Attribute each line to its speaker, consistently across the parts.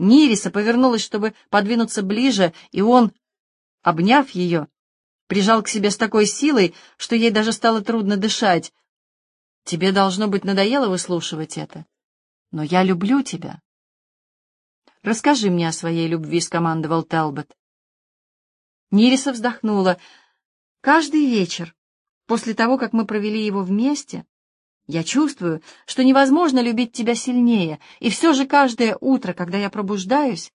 Speaker 1: Нириса повернулась, чтобы подвинуться ближе, и он, обняв ее, прижал к себе с такой силой, что ей даже стало трудно дышать. «Тебе, должно быть, надоело выслушивать это, но я люблю тебя». «Расскажи мне о своей любви», — скомандовал Талбот. Нириса вздохнула. «Каждый вечер, после того, как мы провели его вместе, я чувствую, что невозможно любить тебя сильнее, и все же каждое утро, когда я пробуждаюсь,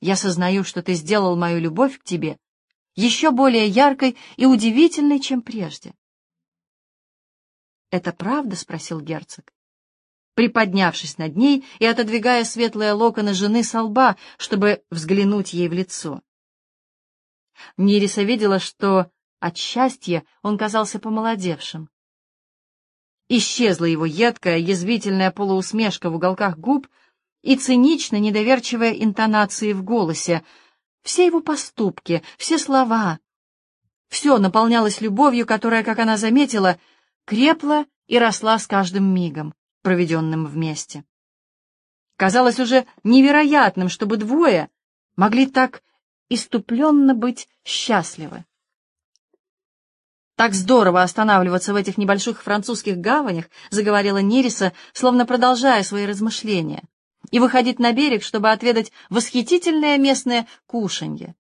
Speaker 1: я сознаю, что ты сделал мою любовь к тебе еще более яркой и удивительной, чем прежде. «Это правда?» — спросил герцог, приподнявшись над ней и отодвигая светлые локоны жены со лба, чтобы взглянуть ей в лицо. Нириса видела, что от счастья он казался помолодевшим. Исчезла его едкая, язвительная полуусмешка в уголках губ и цинично недоверчивая интонации в голосе. Все его поступки, все слова, все наполнялось любовью, которая, как она заметила, крепла и росла с каждым мигом, проведенным вместе. Казалось уже невероятным, чтобы двое могли так иступленно быть счастливы. «Так здорово останавливаться в этих небольших французских гаванях», — заговорила Нериса, словно продолжая свои размышления, «и выходить на берег, чтобы отведать восхитительное местное кушанье.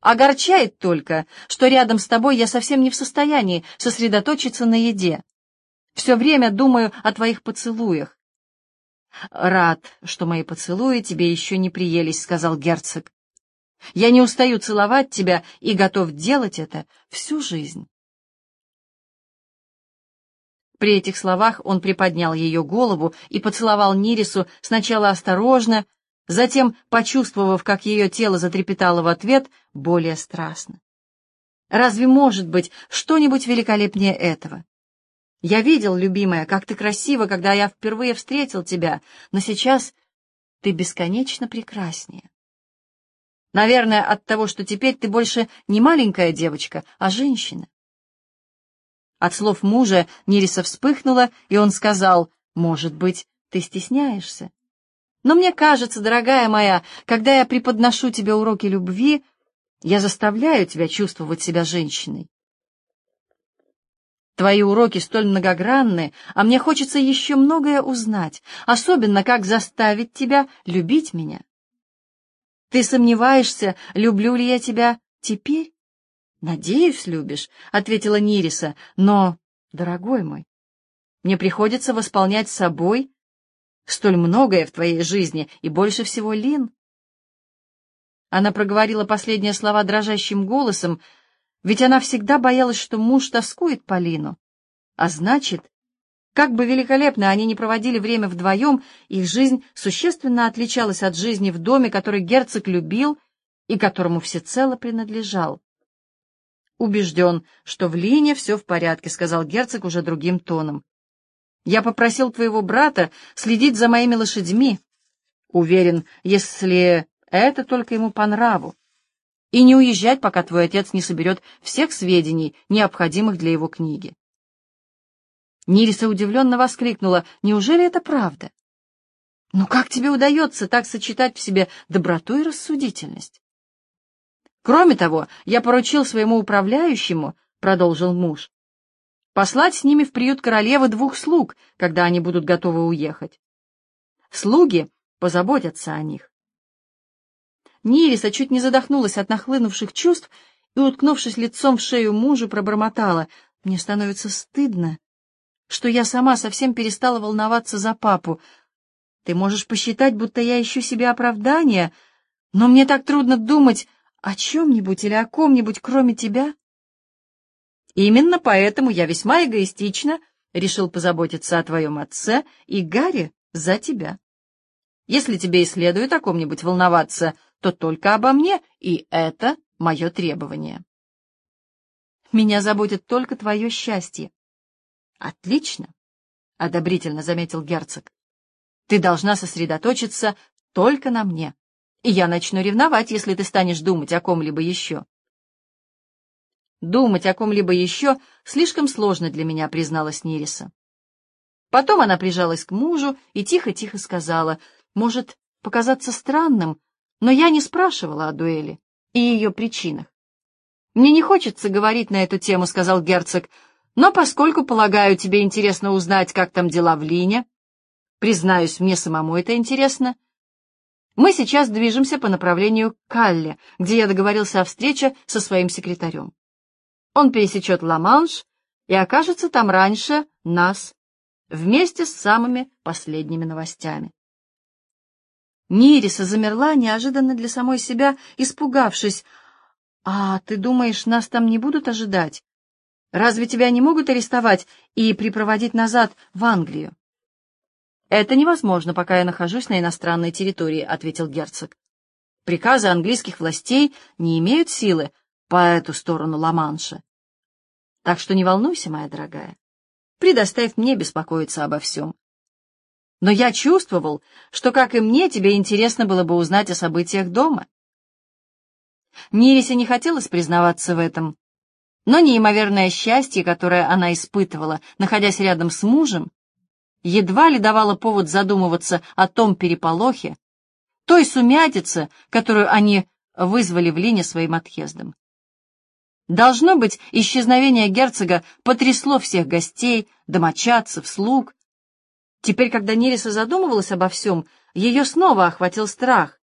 Speaker 1: Огорчает только, что рядом с тобой я совсем не в состоянии сосредоточиться на еде. Все время думаю о твоих поцелуях. «Рад, что мои поцелуи тебе еще не приелись», — сказал герцог. Я не устаю целовать тебя и готов делать это всю жизнь. При этих словах он приподнял ее голову и поцеловал Нирису сначала осторожно, затем, почувствовав, как ее тело затрепетало в ответ, более страстно. Разве может быть что-нибудь великолепнее этого? Я видел, любимая, как ты красива, когда я впервые встретил тебя, но сейчас ты бесконечно прекраснее. Наверное, от того, что теперь ты больше не маленькая девочка, а женщина. От слов мужа Нириса вспыхнула, и он сказал, «Может быть, ты стесняешься? Но мне кажется, дорогая моя, когда я преподношу тебе уроки любви, я заставляю тебя чувствовать себя женщиной. Твои уроки столь многогранны, а мне хочется еще многое узнать, особенно как заставить тебя любить меня. Ты сомневаешься, люблю ли я тебя теперь? Надеюсь, любишь, — ответила Нириса, — но, дорогой мой, мне приходится восполнять собой столь многое в твоей жизни, и больше всего Лин. Она проговорила последние слова дрожащим голосом, ведь она всегда боялась, что муж тоскует по Лину, а значит, как бы великолепно они ни проводили время вдвоем, их жизнь существенно отличалась от жизни в доме, который герцог любил и которому всецело принадлежал. «Убежден, что в Лине все в порядке», — сказал герцог уже другим тоном. «Я попросил твоего брата следить за моими лошадьми. Уверен, если это только ему по нраву. И не уезжать, пока твой отец не соберет всех сведений, необходимых для его книги. Нириса удивленно воскликнула. «Неужели это правда?» «Ну как тебе удается так сочетать в себе доброту и рассудительность?» «Кроме того, я поручил своему управляющему, — продолжил муж, — послать с ними в приют королевы двух слуг, когда они будут готовы уехать. Слуги позаботятся о них». Нириса чуть не задохнулась от нахлынувших чувств и, уткнувшись лицом в шею мужу, пробормотала. «Мне становится стыдно что я сама совсем перестала волноваться за папу. Ты можешь посчитать, будто я ищу себе оправдания, но мне так трудно думать о чем-нибудь или о ком-нибудь, кроме тебя. Именно поэтому я весьма эгоистично решил позаботиться о твоем отце и Гарри за тебя. Если тебе и следует о ком-нибудь волноваться, то только обо мне, и это мое требование. Меня заботит только твое счастье. Отлично, — одобрительно заметил герцог. Ты должна сосредоточиться только на мне, и я начну ревновать, если ты станешь думать о ком-либо еще. Думать о ком-либо еще слишком сложно для меня, призналась Нириса. Потом она прижалась к мужу и тихо-тихо сказала, может, показаться странным, но я не спрашивала о дуэли и ее причинах. «Мне не хочется говорить на эту тему», — сказал герцог, «но поскольку, полагаю, тебе интересно узнать, как там дела в Лине, признаюсь, мне самому это интересно, мы сейчас движемся по направлению к Калле, где я договорился о встрече со своим секретарем. Он пересечет Ла-Манш и окажется там раньше нас, вместе с самыми последними новостями. Нириса замерла, неожиданно для самой себя, испугавшись. «А ты думаешь, нас там не будут ожидать? Разве тебя не могут арестовать и припроводить назад в Англию?» «Это невозможно, пока я нахожусь на иностранной территории», — ответил герцог. «Приказы английских властей не имеют силы по эту сторону Ла-Манша. Так что не волнуйся, моя дорогая. Предоставь мне беспокоиться обо всем. Но я чувствовал, что, как и мне, тебе интересно было бы узнать о событиях дома. Нирисе не хотелось признаваться в этом, но неимоверное счастье, которое она испытывала, находясь рядом с мужем, едва ли давало повод задумываться о том переполохе, той сумятице, которую они вызвали в Лине своим отъездом. Должно быть, исчезновение герцога потрясло всех гостей, домочадцев, слуг. Теперь, когда Нериса задумывалась обо всем, ее снова охватил страх,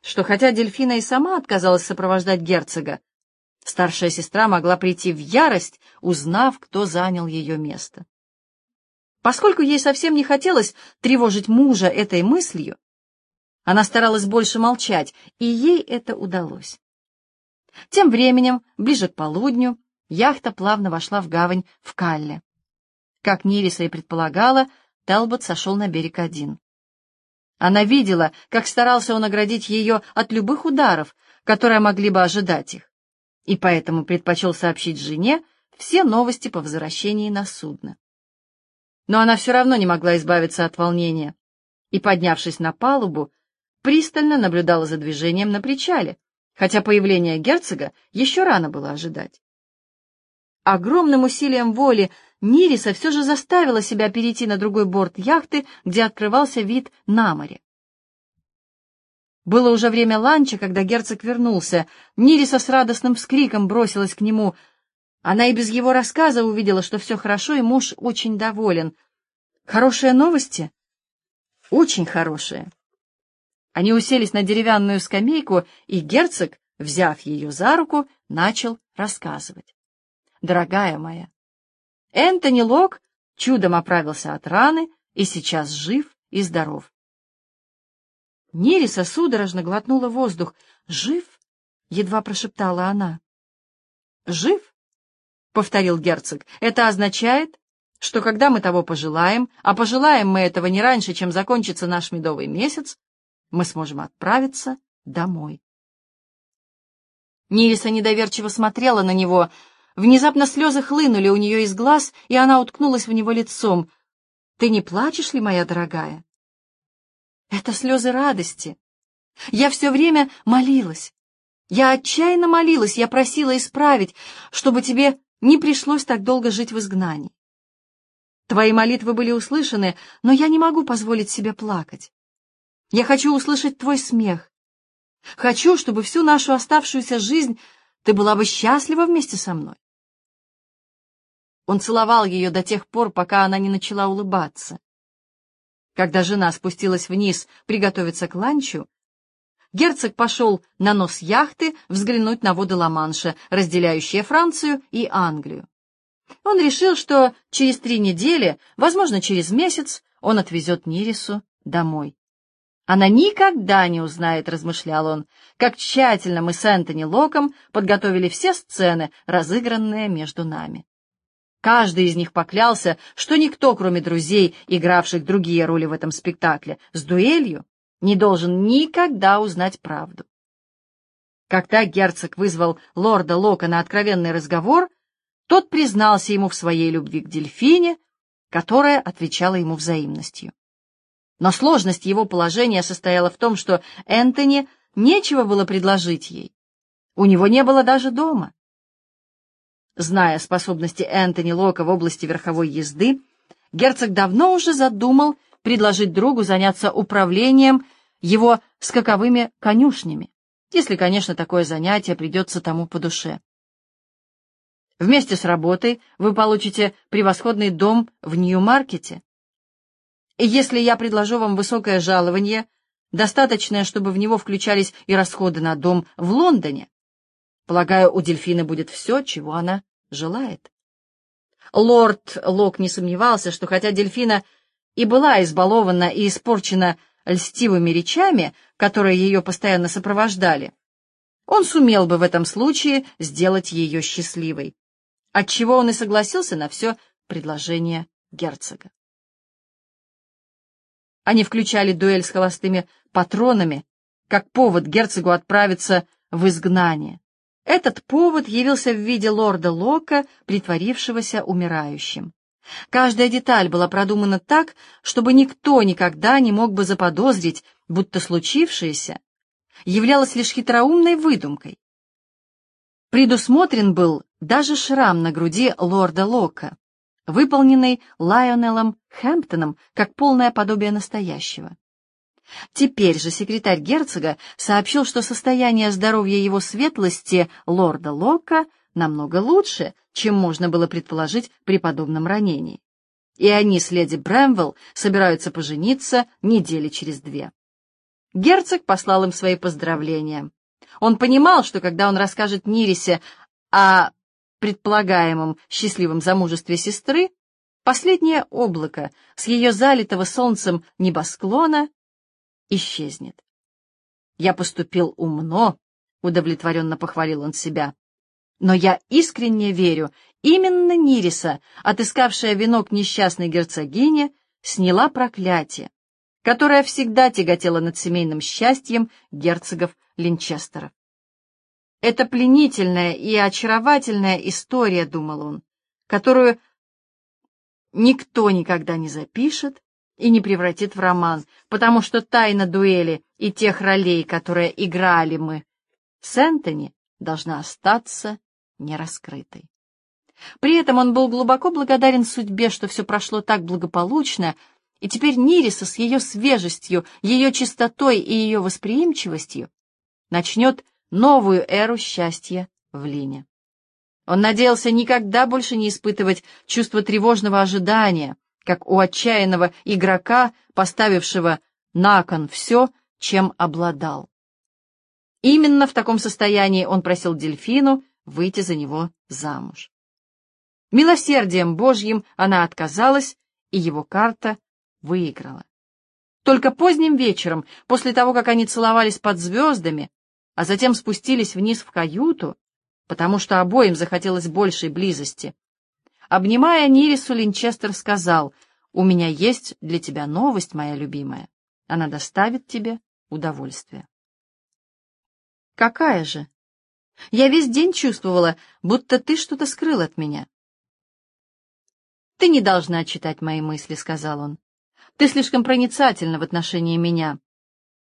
Speaker 1: что хотя Дельфина и сама отказалась сопровождать герцога, старшая сестра могла прийти в ярость, узнав, кто занял ее место. Поскольку ей совсем не хотелось тревожить мужа этой мыслью, она старалась больше молчать, и ей это удалось. Тем временем, ближе к полудню, яхта плавно вошла в гавань в Калле. Как Нириса и предполагала, Телбот сошел на берег один. Она видела, как старался он оградить ее от любых ударов, которые могли бы ожидать их, и поэтому предпочел сообщить жене все новости по возвращении на судно. Но она все равно не могла избавиться от волнения, и, поднявшись на палубу, пристально наблюдала за движением на причале, хотя появление герцога еще рано было ожидать. Огромным усилием воли Нириса все же заставила себя перейти на другой борт яхты, где открывался вид на море. Было уже время ланча, когда герцог вернулся. Нириса с радостным вскриком бросилась к нему. Она и без его рассказа увидела, что все хорошо, и муж очень доволен. «Хорошие новости?» «Очень хорошие». Они уселись на деревянную скамейку, и герцог, взяв ее за руку, начал рассказывать. «Дорогая моя, Энтони Лок чудом оправился от раны и сейчас жив и здоров». Нериса судорожно глотнула воздух. «Жив?» — едва прошептала она. «Жив?» — повторил герцог. «Это означает, что когда мы того пожелаем, а пожелаем мы этого не раньше, чем закончится наш медовый месяц, мы сможем отправиться домой. Нириса недоверчиво смотрела на него. Внезапно слезы хлынули у нее из глаз, и она уткнулась в него лицом. «Ты не плачешь ли, моя дорогая?» «Это слезы радости. Я все время молилась. Я отчаянно молилась, я просила исправить, чтобы тебе не пришлось так долго жить в изгнании. Твои молитвы были услышаны, но я не могу позволить себе плакать. Я хочу услышать твой смех. Хочу, чтобы всю нашу оставшуюся жизнь ты была бы счастлива вместе со мной. Он целовал ее до тех пор, пока она не начала улыбаться. Когда жена спустилась вниз приготовиться к ланчу, герцог пошел на нос яхты взглянуть на воды Ла-Манша, разделяющие Францию и Англию. Он решил, что через три недели, возможно, через месяц, он отвезет Нирису домой. Она никогда не узнает, размышлял он, как тщательно мы с Энтони Локом подготовили все сцены, разыгранные между нами. Каждый из них поклялся, что никто, кроме друзей, игравших другие роли в этом спектакле, с дуэлью, не должен никогда узнать правду. Когда герцог вызвал лорда Лока на откровенный разговор, тот признался ему в своей любви к дельфине, которая отвечала ему взаимностью. Но сложность его положения состояла в том, что Энтони нечего было предложить ей. У него не было даже дома. Зная способности Энтони Лока в области верховой езды, герцог давно уже задумал предложить другу заняться управлением его скаковыми конюшнями, если, конечно, такое занятие придется тому по душе. Вместе с работой вы получите превосходный дом в Нью-Маркете. И если я предложу вам высокое жалование, достаточное, чтобы в него включались и расходы на дом в Лондоне, полагаю, у дельфина будет все, чего она желает. Лорд Лок не сомневался, что хотя дельфина и была избалована и испорчена льстивыми речами, которые ее постоянно сопровождали, он сумел бы в этом случае сделать ее счастливой, отчего он и согласился на все предложение герцога. Они включали дуэль с холостыми патронами, как повод герцогу отправиться в изгнание. Этот повод явился в виде лорда Лока, притворившегося умирающим. Каждая деталь была продумана так, чтобы никто никогда не мог бы заподозрить, будто случившееся являлось лишь хитроумной выдумкой. Предусмотрен был даже шрам на груди лорда Лока, выполненный Лайонеллом Хэмптоном как полное подобие настоящего. Теперь же секретарь герцога сообщил, что состояние здоровья его светлости лорда Лока намного лучше, чем можно было предположить при подобном ранении. И они с леди Брэмвелл собираются пожениться недели через две. Герцог послал им свои поздравления. Он понимал, что когда он расскажет Нирисе о предполагаемом счастливом замужестве сестры, последнее облако с ее залитого солнцем небосклона исчезнет. «Я поступил умно», — удовлетворенно похвалил он себя. «Но я искренне верю, именно Нириса, отыскавшая венок несчастной герцогине, сняла проклятие, которое всегда тяготело над семейным счастьем герцогов Линчестеров. Это пленительная и очаровательная история, думал он, которую никто никогда не запишет и не превратит в роман, потому что тайна дуэли и тех ролей, которые играли мы с Энтони, должна остаться нераскрытой. При этом он был глубоко благодарен судьбе, что все прошло так благополучно, и теперь Нириса с ее свежестью, ее чистотой и ее восприимчивостью начнет новую эру счастья в Лине. Он надеялся никогда больше не испытывать чувство тревожного ожидания, как у отчаянного игрока, поставившего на кон все, чем обладал. Именно в таком состоянии он просил дельфину выйти за него замуж. Милосердием Божьим она отказалась, и его карта выиграла. Только поздним вечером, после того, как они целовались под звездами, а затем спустились вниз в каюту, потому что обоим захотелось большей близости. Обнимая Нирису, Линчестер сказал, «У меня есть для тебя новость, моя любимая. Она доставит тебе удовольствие». «Какая же?» «Я весь день чувствовала, будто ты что-то скрыл от меня». «Ты не должна читать мои мысли», — сказал он. «Ты слишком проницательна в отношении меня.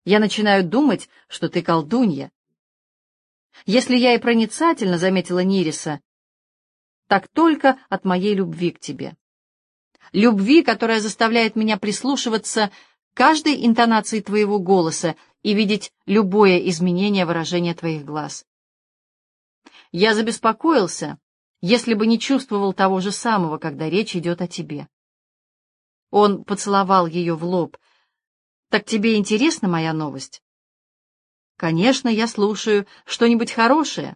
Speaker 1: Я начинаю думать, что ты колдунья. Если я и проницательно заметила Нириса, так только от моей любви к тебе. Любви, которая заставляет меня прислушиваться к каждой интонации твоего голоса и видеть любое изменение выражения твоих глаз. Я забеспокоился, если бы не чувствовал того же самого, когда речь идет о тебе. Он поцеловал ее в лоб — так тебе интересна моя новость? Конечно, я слушаю что-нибудь хорошее.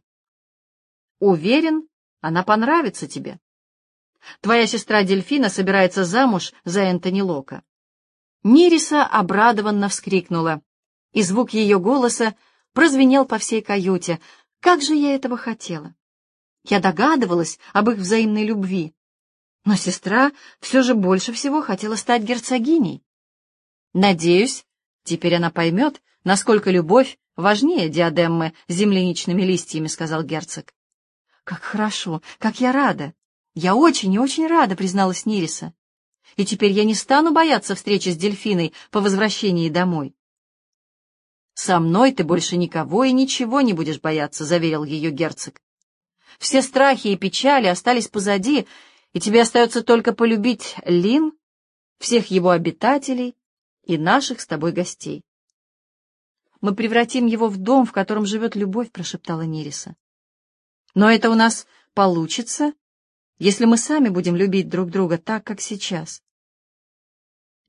Speaker 1: Уверен, она понравится тебе. Твоя сестра Дельфина собирается замуж за Энтони Лока. Нириса обрадованно вскрикнула, и звук ее голоса прозвенел по всей каюте. Как же я этого хотела! Я догадывалась об их взаимной любви, но сестра все же больше всего хотела стать герцогиней. Надеюсь, теперь она поймет, насколько любовь важнее диадеммы с земляничными листьями, — сказал герцог. Как хорошо, как я рада. Я очень и очень рада, — призналась Нириса. И теперь я не стану бояться встречи с дельфиной по возвращении домой. «Со мной ты больше никого и ничего не будешь бояться», — заверил ее герцог. «Все страхи и печали остались позади, и тебе остается только полюбить Лин, всех его обитателей и наших с тобой гостей. мы превратим его в дом, в котором живет любовь», — прошептала Нериса. «Но это у нас получится, если мы сами будем любить друг друга так, как сейчас.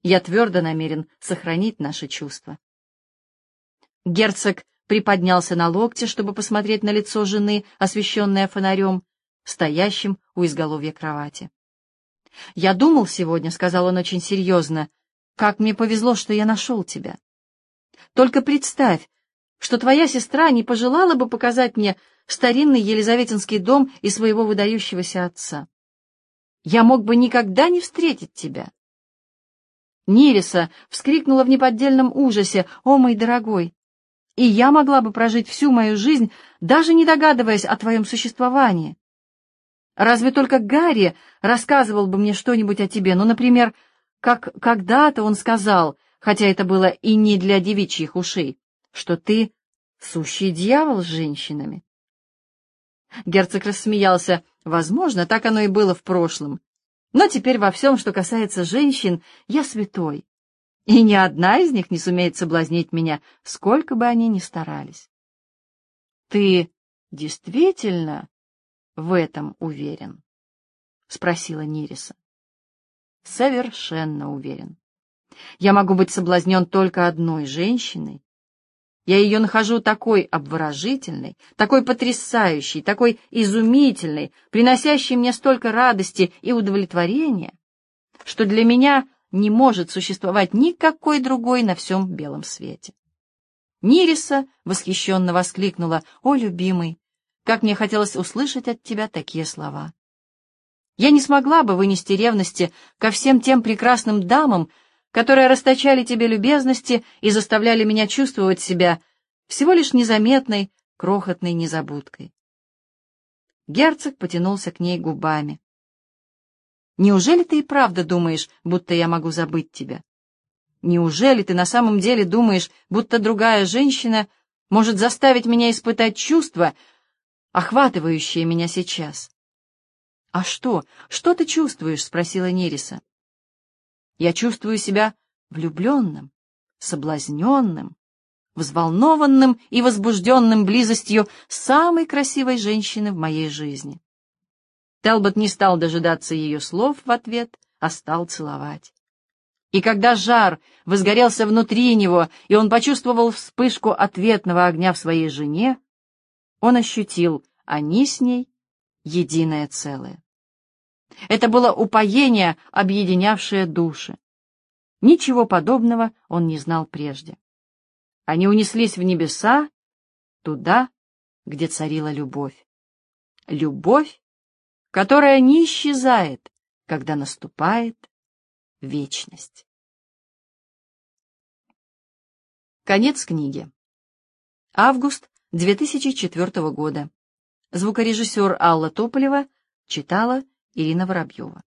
Speaker 1: Я твердо намерен сохранить наши чувства». Герцог приподнялся на локте, чтобы посмотреть на лицо жены, освещенное фонарем, стоящим у изголовья кровати. «Я думал сегодня», — сказал он очень серьезно, — «как мне повезло, что я нашел тебя. Только представь, что твоя сестра не пожелала бы показать мне старинный Елизаветинский дом и своего выдающегося отца. Я мог бы никогда не встретить тебя». Нириса вскрикнула в неподдельном ужасе. «О, мой дорогой! И я могла бы прожить всю мою жизнь, даже не догадываясь о твоем существовании. Разве только Гарри рассказывал бы мне что-нибудь о тебе, ну, например, как когда-то он сказал, хотя это было и не для девичьих ушей, что ты сущий дьявол с женщинами. Герцог рассмеялся. Возможно, так оно и было в прошлом. Но теперь во всем, что касается женщин, я святой. И ни одна из них не сумеет соблазнить меня, сколько бы они ни старались. Ты действительно в этом уверен? — спросила Нириса. — Совершенно уверен. Я могу быть соблазнен только одной женщиной. Я ее нахожу такой обворожительной, такой потрясающей, такой изумительной, приносящей мне столько радости и удовлетворения, что для меня не может существовать никакой другой на всем белом свете. Нириса восхищенно воскликнула, «О, любимый, как мне хотелось услышать от тебя такие слова. Я не смогла бы вынести ревности ко всем тем прекрасным дамам, которые расточали тебе любезности и заставляли меня чувствовать себя всего лишь незаметной, крохотной незабудкой. Герцог потянулся к ней губами. «Неужели ты и правда думаешь, будто я могу забыть тебя? Неужели ты на самом деле думаешь, будто другая женщина может заставить меня испытать чувства, охватывающее меня сейчас. «А что? Что ты чувствуешь?» — спросила Нериса. «Я чувствую себя влюбленным, соблазненным, взволнованным и возбужденным близостью самой красивой женщины в моей жизни». Телбот не стал дожидаться ее слов в ответ, а стал целовать. И когда жар возгорелся внутри него, и он почувствовал вспышку ответного огня в своей жене, он ощутил, они с ней единое целое. Это было упоение, объединявшее души. Ничего подобного он не знал прежде. Они унеслись в небеса, туда, где царила любовь. Любовь, которая не исчезает, когда наступает вечность. Конец книги. Август 2004 года. Звукорежиссер Алла Тополева читала Ирина Воробьева.